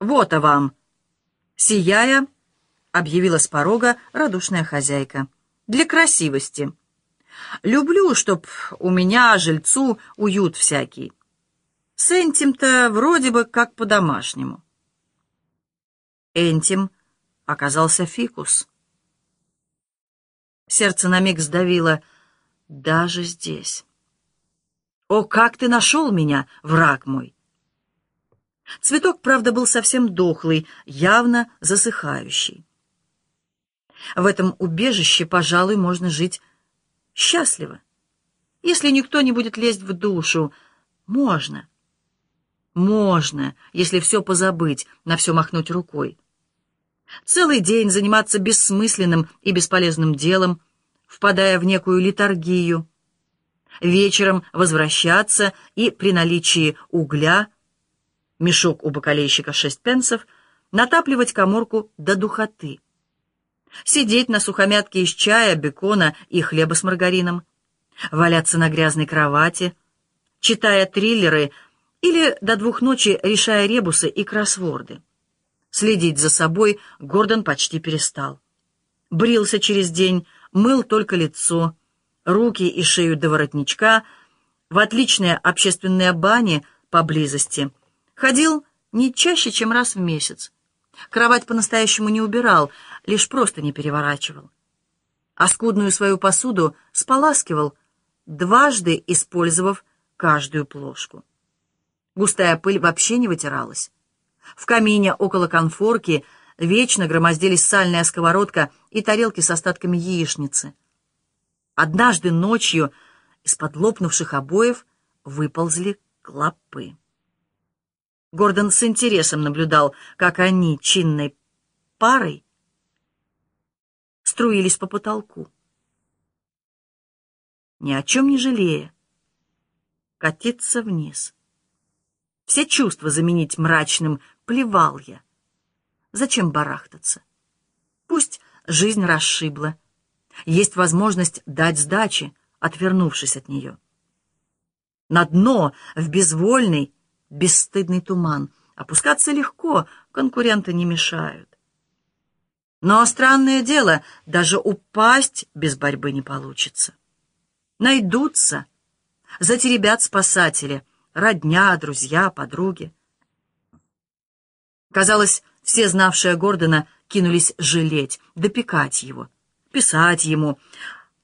«Вот о вам!» Сияя, объявила с порога радушная хозяйка. «Для красивости. Люблю, чтоб у меня, жильцу, уют всякий. С Энтим-то вроде бы как по-домашнему». Энтим оказался фикус. Сердце на миг сдавило даже здесь. «О, как ты нашел меня, враг мой!» Цветок, правда, был совсем дохлый, явно засыхающий. В этом убежище, пожалуй, можно жить счастливо. Если никто не будет лезть в душу, можно. Можно, если все позабыть, на все махнуть рукой. Целый день заниматься бессмысленным и бесполезным делом, впадая в некую литургию. Вечером возвращаться и при наличии угля – мешок у бакалейщика шесть пенсов, натапливать коморку до духоты. Сидеть на сухомятке из чая, бекона и хлеба с маргарином, валяться на грязной кровати, читая триллеры или до двух ночи решая ребусы и кроссворды. Следить за собой Гордон почти перестал. Брился через день, мыл только лицо, руки и шею до воротничка, в отличные общественные бани поблизости — Ходил не чаще, чем раз в месяц. Кровать по-настоящему не убирал, лишь просто не переворачивал. А скудную свою посуду споласкивал, дважды использовав каждую плошку. Густая пыль вообще не вытиралась. В камине около конфорки вечно громоздились сальная сковородка и тарелки с остатками яичницы. Однажды ночью из-под лопнувших обоев выползли клопы. Гордон с интересом наблюдал, как они чинной парой струились по потолку. Ни о чем не жалея, катиться вниз. Все чувства заменить мрачным плевал я. Зачем барахтаться? Пусть жизнь расшибла. Есть возможность дать сдачи, отвернувшись от нее. На дно, в безвольный, бесстыдный туман. Опускаться легко, конкуренты не мешают. Но странное дело, даже упасть без борьбы не получится. Найдутся, затеребят спасатели, родня, друзья, подруги. Казалось, все знавшие Гордона кинулись жалеть, допекать его, писать ему.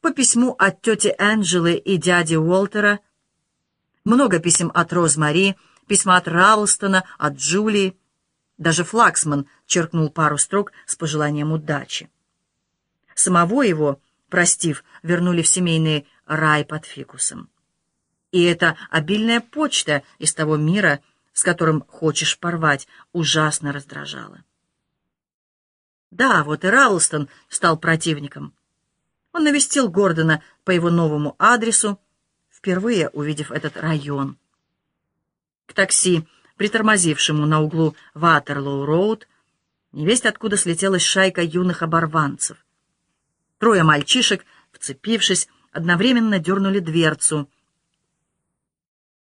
По письму от тети Энджелы и дяди Уолтера, много писем от Розмари, письма от Равлстона, от Джулии. Даже Флаксман черкнул пару строк с пожеланием удачи. Самого его, простив, вернули в семейный рай под фикусом. И эта обильная почта из того мира, с которым хочешь порвать, ужасно раздражала. Да, вот и Равлстон стал противником. Он навестил Гордона по его новому адресу, впервые увидев этот район к такси, притормозившему на углу Ватерлоу-роуд, невесть откуда слетелась шайка юных оборванцев. Трое мальчишек, вцепившись, одновременно дернули дверцу.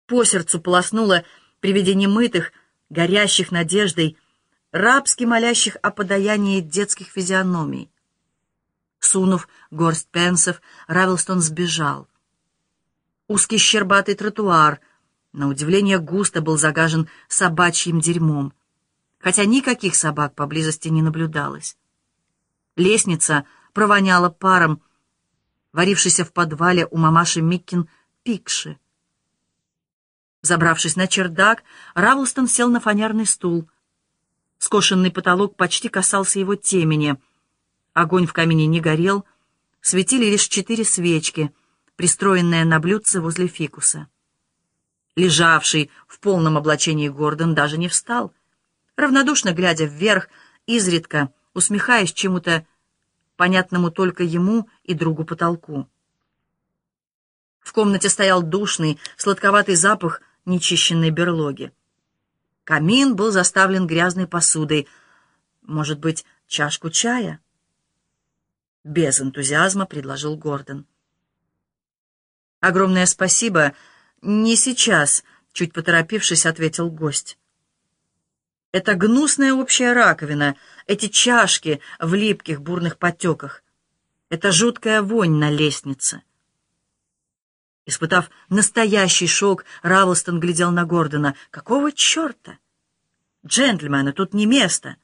По сердцу полоснуло при виде немытых, горящих надеждой, рабски молящих о подаянии детских физиономий. Сунув горсть пенсов, Равилстон сбежал. Узкий щербатый тротуар — на удивление густо был загажен собачьим дерьмом, хотя никаких собак поблизости не наблюдалось. Лестница провоняла паром, варившейся в подвале у мамаши Миккин Пикши. Забравшись на чердак, Равлстон сел на фанерный стул. Скошенный потолок почти касался его темени. Огонь в камине не горел, светили лишь четыре свечки, пристроенные на блюдце возле фикуса. Лежавший в полном облачении Гордон даже не встал, равнодушно глядя вверх, изредка усмехаясь чему-то понятному только ему и другу потолку. В комнате стоял душный, сладковатый запах нечищенной берлоги. Камин был заставлен грязной посудой. Может быть, чашку чая? Без энтузиазма предложил Гордон. «Огромное спасибо», «Не сейчас», — чуть поторопившись, ответил гость. Это гнусная общая раковина, эти чашки в липких бурных потеках. Это жуткая вонь на лестнице. Испытав настоящий шок, Равлстон глядел на Гордона. «Какого черта? Джентльмены, тут не место!»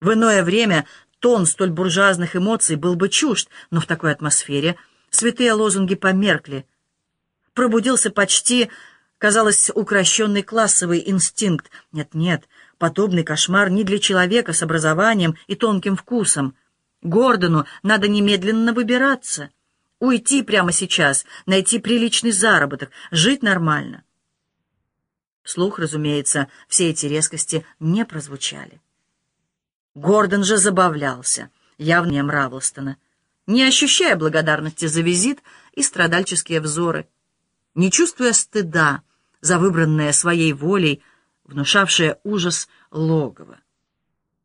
В иное время тон столь буржуазных эмоций был бы чужд, но в такой атмосфере святые лозунги померкли. Пробудился почти, казалось, укращенный классовый инстинкт. Нет-нет, подобный кошмар не для человека с образованием и тонким вкусом. Гордону надо немедленно выбираться — Уйти прямо сейчас, найти приличный заработок, жить нормально. Вслух, разумеется, все эти резкости не прозвучали. Гордон же забавлялся, явно Равлстона, не ощущая благодарности за визит и страдальческие взоры, не чувствуя стыда за выбранное своей волей, внушавшее ужас логово.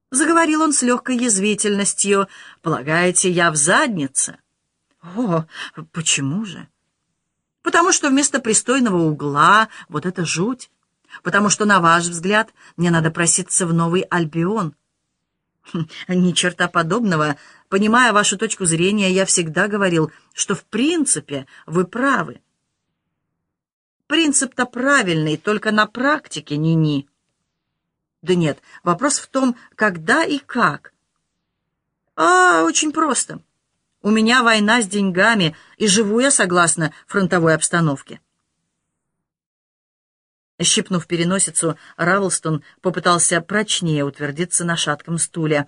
Заговорил он с легкой язвительностью. «Полагаете, я в заднице?» О, почему же? Потому что вместо пристойного угла вот эта жуть. Потому что, на ваш взгляд, мне надо проситься в новый Альбион. Хм, ни черта подобного. Понимая вашу точку зрения, я всегда говорил, что в принципе вы правы. Принцип-то правильный, только на практике ни-ни. Да нет, вопрос в том, когда и как. А, очень просто. У меня война с деньгами, и живу я согласно фронтовой обстановке. Щипнув переносицу, Равлстон попытался прочнее утвердиться на шатком стуле.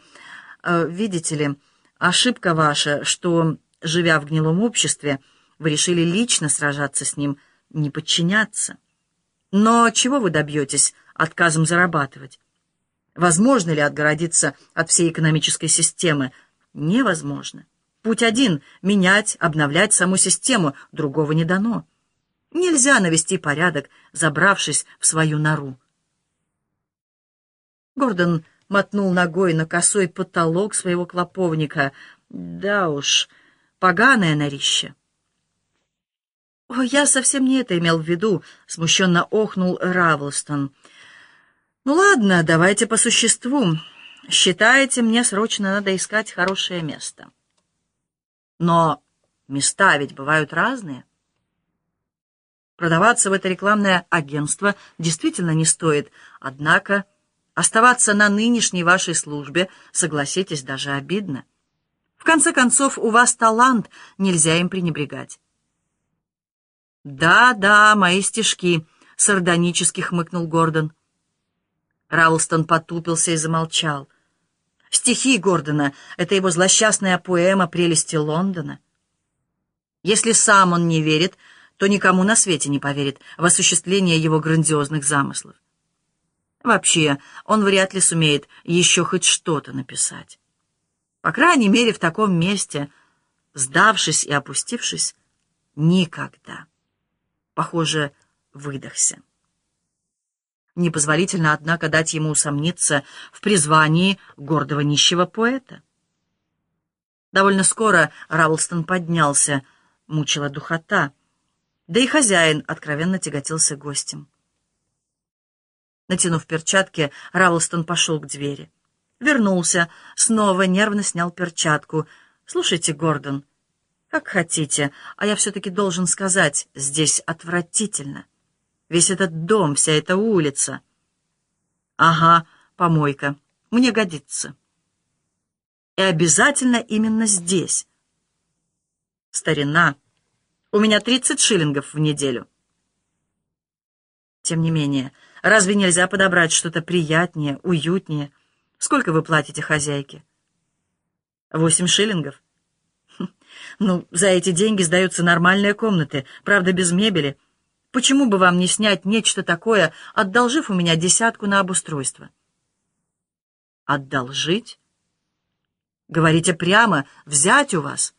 «Э, «Видите ли, ошибка ваша, что, живя в гнилом обществе, вы решили лично сражаться с ним, не подчиняться. Но чего вы добьетесь отказом зарабатывать? Возможно ли отгородиться от всей экономической системы? Невозможно. Путь один — менять, обновлять саму систему, другого не дано. Нельзя навести порядок, забравшись в свою нору. Гордон мотнул ногой на косой потолок своего клоповника. Да уж, поганое норище. «О, я совсем не это имел в виду», — смущенно охнул Равлстон. «Ну ладно, давайте по существу. Считаете, мне срочно надо искать хорошее место». Но места ведь бывают разные. Продаваться в это рекламное агентство действительно не стоит, однако оставаться на нынешней вашей службе, согласитесь, даже обидно. В конце концов, у вас талант, нельзя им пренебрегать. «Да, да, мои стишки», — сардонически хмыкнул Гордон. Ралстон потупился и замолчал — Стихи Гордона — это его злосчастная поэма «Прелести Лондона». Если сам он не верит, то никому на свете не поверит в осуществление его грандиозных замыслов. Вообще, он вряд ли сумеет еще хоть что-то написать. По крайней мере, в таком месте, сдавшись и опустившись, никогда. Похоже, выдохся. Непозволительно, однако, дать ему усомниться в призвании гордого нищего поэта. Довольно скоро Равлстон поднялся, мучила духота, да и хозяин откровенно тяготился гостем. Натянув перчатки, Равлстон пошел к двери. Вернулся, снова нервно снял перчатку. «Слушайте, Гордон, как хотите, а я все-таки должен сказать, здесь отвратительно». Весь этот дом, вся эта улица. Ага, помойка. Мне годится. И обязательно именно здесь. Старина. У меня 30 шиллингов в неделю. Тем не менее, разве нельзя подобрать что-то приятнее, уютнее? Сколько вы платите хозяйке? Восемь шиллингов? Ну, за эти деньги сдаются нормальные комнаты, правда, без мебели — Почему бы вам не снять нечто такое, одолжив у меня десятку на обустройство? Одолжить? Говорите прямо, взять у вас.